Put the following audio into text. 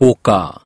ポーカー。